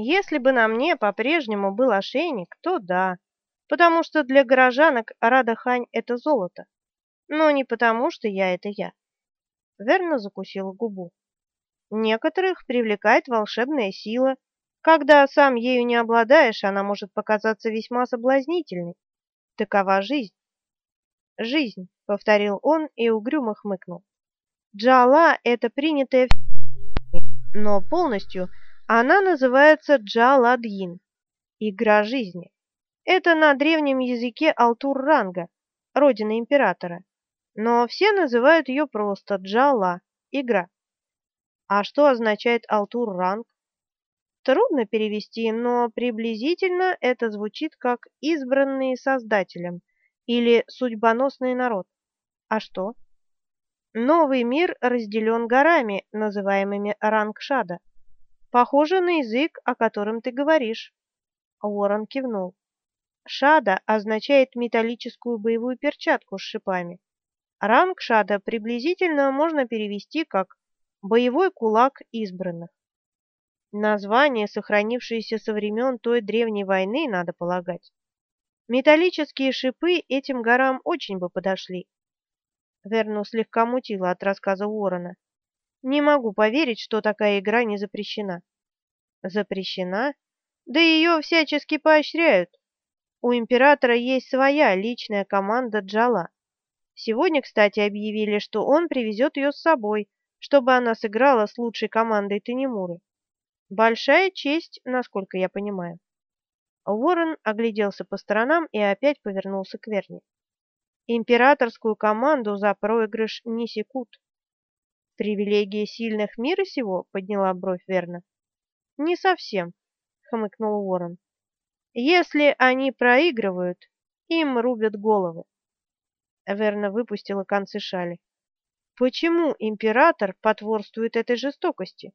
Если бы на мне по-прежнему был ошейник, то да, потому что для горожанок Радахань — это золото, но не потому, что я — это я. Верно закусила губу. Некоторых привлекает волшебная сила. Когда сам ею не обладаешь, она может показаться весьма соблазнительной. Такова жизнь. Жизнь, повторил он и угрюмо хмыкнул. Джала — это принятая в но полностью она называется Джаладьин — игра жизни. Это на древнем языке Алтур-Ранга, родина императора, но все называют ее просто Джала — игра. А что означает Алтур-Ранг? Трудно перевести, но приблизительно это звучит как «избранные Создателем» или «судьбоносный народ». А что? Новый мир разделен горами, называемыми Рангшада. Похоже на язык, о котором ты говоришь. Уоррен кивнул. Шада означает металлическую боевую перчатку с шипами. Ранг шада приблизительно можно перевести как «боевой кулак избранных». Название, сохранившееся со времен той древней войны, надо полагать. Металлические шипы этим горам очень бы подошли. Верну слегка мутила от рассказа Уоррена. Не могу поверить, что такая игра не запрещена. Запрещена? Да ее всячески поощряют. У императора есть своя личная команда Джала. Сегодня, кстати, объявили, что он привезет ее с собой, чтобы она сыграла с лучшей командой Танемуры. Большая честь, насколько я понимаю. Уоррен огляделся по сторонам и опять повернулся к Верне. Императорскую команду за проигрыш не секут. Привилегия сильных мира сего, подняла бровь Верна. Не совсем, хмыкнул Уоррен. Если они проигрывают, им рубят головы. Верна выпустила концы шали. Почему император потворствует этой жестокости?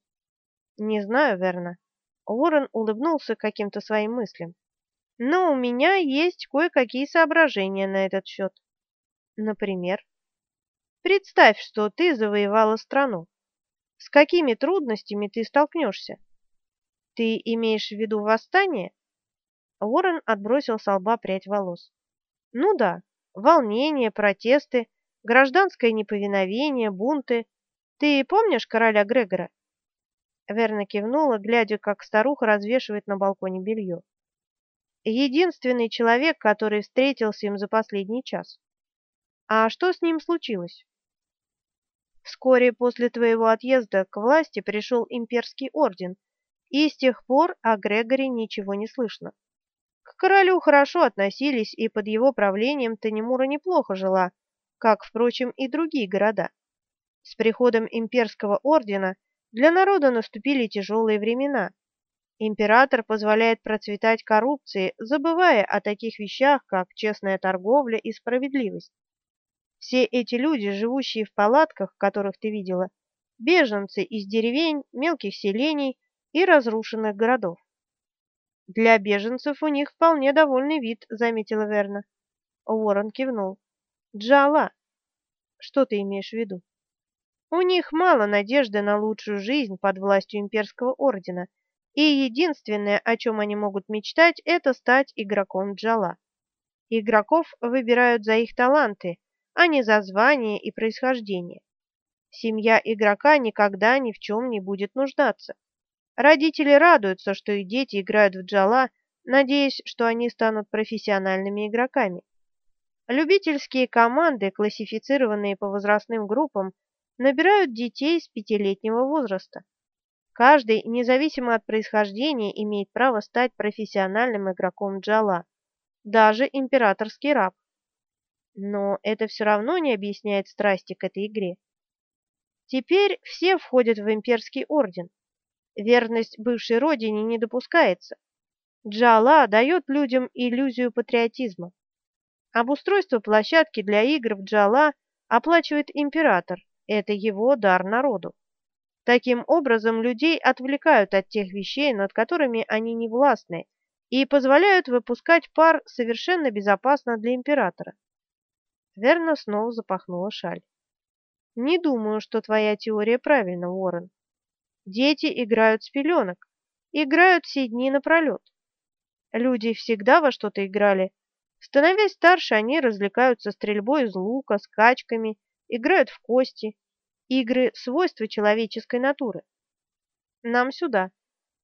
Не знаю, Верна. Уоррен улыбнулся каким-то своим мыслям. Но у меня есть кое-какие соображения на этот счет. Например, Представь, что ты завоевала страну. С какими трудностями ты столкнешься? Ты имеешь в виду восстание? Уоррен отбросил с лба прядь волос. Ну да, волнения, протесты, гражданское неповиновение, бунты. Ты помнишь короля Грегора? Верна кивнула, глядя, как старуха развешивает на балконе белье. Единственный человек, который встретился им за последний час. А что с ним случилось? Вскоре после твоего отъезда к власти пришел имперский орден, и с тех пор о Грегоре ничего не слышно. К королю хорошо относились, и под его правлением Танемура неплохо жила, как, впрочем, и другие города. С приходом имперского ордена для народа наступили тяжелые времена. Император позволяет процветать коррупции, забывая о таких вещах, как честная торговля и справедливость. Все эти люди, живущие в палатках, которых ты видела, беженцы из деревень, мелких селений и разрушенных городов. Для беженцев у них вполне довольный вид, заметила Верна. Уоррен кивнул. Джала. Что ты имеешь в виду? У них мало надежды на лучшую жизнь под властью имперского ордена, и единственное, о чем они могут мечтать, это стать игроком Джала. Игроков выбирают за их таланты, а не за звание и происхождение. Семья игрока никогда ни в чем не будет нуждаться. Родители радуются, что их дети играют в джала, надеясь, что они станут профессиональными игроками. Любительские команды, классифицированные по возрастным группам, набирают детей с пятилетнего возраста. Каждый, независимо от происхождения, имеет право стать профессиональным игроком джала, даже императорский раб. Но это все равно не объясняет страсти к этой игре. Теперь все входят в имперский орден. Верность бывшей родине не допускается. Джала дает людям иллюзию патриотизма. Обустройство площадки для игр в Джала оплачивает император. Это его дар народу. Таким образом, людей отвлекают от тех вещей, над которыми они не властны, и позволяют выпускать пар совершенно безопасно для императора. Верна снова запахнула шаль. Не думаю, что твоя теория правильна, Уоррен. Дети играют с пеленок. играют все дни напролет. Люди всегда во что-то играли. Становясь старше, они развлекаются стрельбой из лука, скачками, играют в кости. Игры – свойства человеческой натуры. Нам сюда.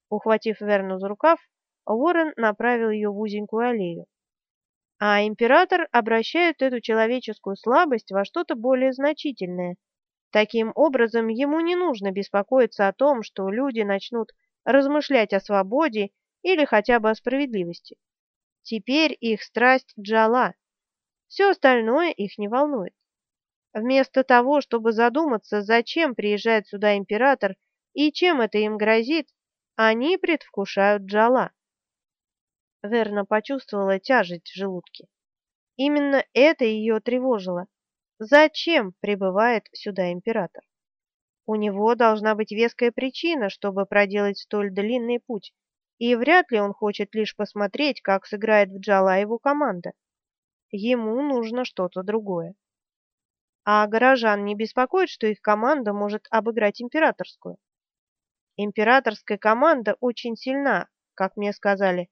Ухватив Верну за рукав, Уоррен направил ее в узенькую аллею. А император обращает эту человеческую слабость во что-то более значительное. Таким образом, ему не нужно беспокоиться о том, что люди начнут размышлять о свободе или хотя бы о справедливости. Теперь их страсть джала. Все остальное их не волнует. Вместо того, чтобы задуматься, зачем приезжает сюда император и чем это им грозит, они предвкушают джала. Верна почувствовала тяжесть в желудке. Именно это ее тревожило. Зачем прибывает сюда император? У него должна быть веская причина, чтобы проделать столь длинный путь, и вряд ли он хочет лишь посмотреть, как сыграет в джала его команда. Ему нужно что-то другое. А горожан не беспокоит, что их команда может обыграть императорскую? Императорская команда очень сильна, как мне сказали,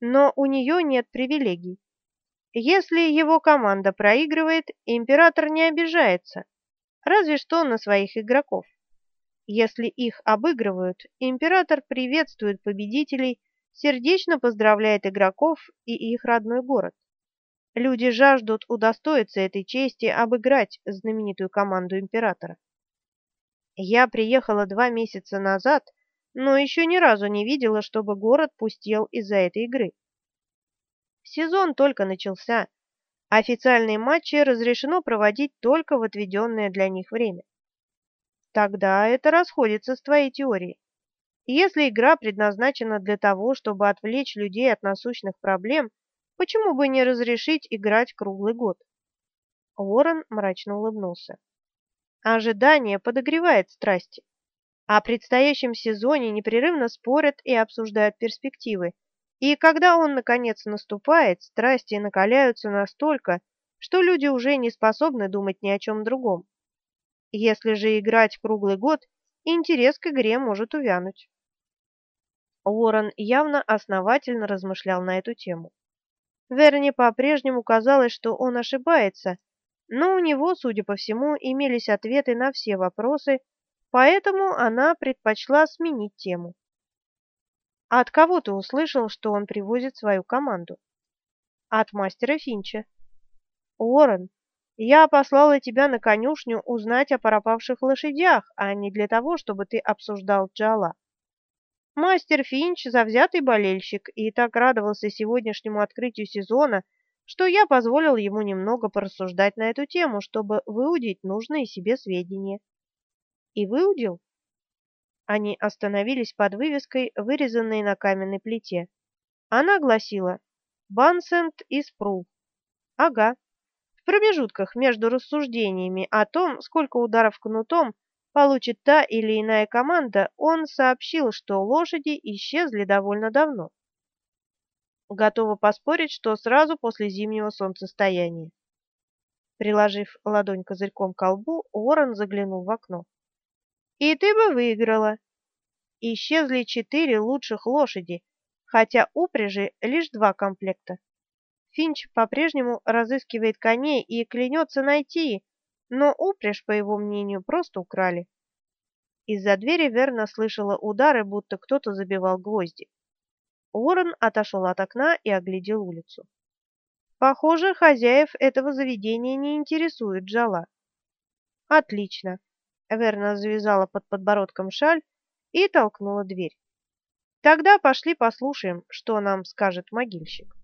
но у нее нет привилегий. Если его команда проигрывает, император не обижается, разве что на своих игроков. Если их обыгрывают, император приветствует победителей, сердечно поздравляет игроков и их родной город. Люди жаждут удостоиться этой чести обыграть знаменитую команду императора. Я приехала два месяца назад, но еще ни разу не видела, чтобы город пустел из-за этой игры. Сезон только начался. Официальные матчи разрешено проводить только в отведенное для них время. Тогда это расходится с твоей теорией. Если игра предназначена для того, чтобы отвлечь людей от насущных проблем, почему бы не разрешить играть круглый год? Уоррен мрачно улыбнулся. Ожидание подогревает страсти. О предстоящем сезоне непрерывно спорят и обсуждают перспективы, и когда он, наконец, наступает, страсти накаляются настолько, что люди уже не способны думать ни о чем другом. Если же играть круглый год, интерес к игре может увянуть. Уоррен явно основательно размышлял на эту тему. Верни по-прежнему казалось, что он ошибается, но у него, судя по всему, имелись ответы на все вопросы, поэтому она предпочла сменить тему. «А от кого ты услышал, что он привозит свою команду?» «От мастера Финча». «Уоррен, я послала тебя на конюшню узнать о пропавших лошадях, а не для того, чтобы ты обсуждал Джала. Мастер Финч – завзятый болельщик и так радовался сегодняшнему открытию сезона, что я позволил ему немного порассуждать на эту тему, чтобы выудить нужные себе сведения. И выудил. Они остановились под вывеской, вырезанной на каменной плите. Она гласила «Бансент из Пру». Ага. В промежутках между рассуждениями о том, сколько ударов кнутом получит та или иная команда, он сообщил, что лошади исчезли довольно давно. Готова поспорить, что сразу после зимнего солнцестояния. Приложив ладонь козырьком к колбу, Уоррен заглянул в окно. «И ты бы выиграла!» Исчезли четыре лучших лошади, хотя упряжи лишь два комплекта. Финч по-прежнему разыскивает коней и клянется найти, но упряжь, по его мнению, просто украли. Из-за двери Верна слышала удары, будто кто-то забивал гвозди. Уоррен отошел от окна и оглядел улицу. Похоже, хозяев этого заведения не интересует Джала. Отлично. Верна завязала под подбородком шаль и толкнула дверь. Тогда пошли послушаем, что нам скажет могильщик.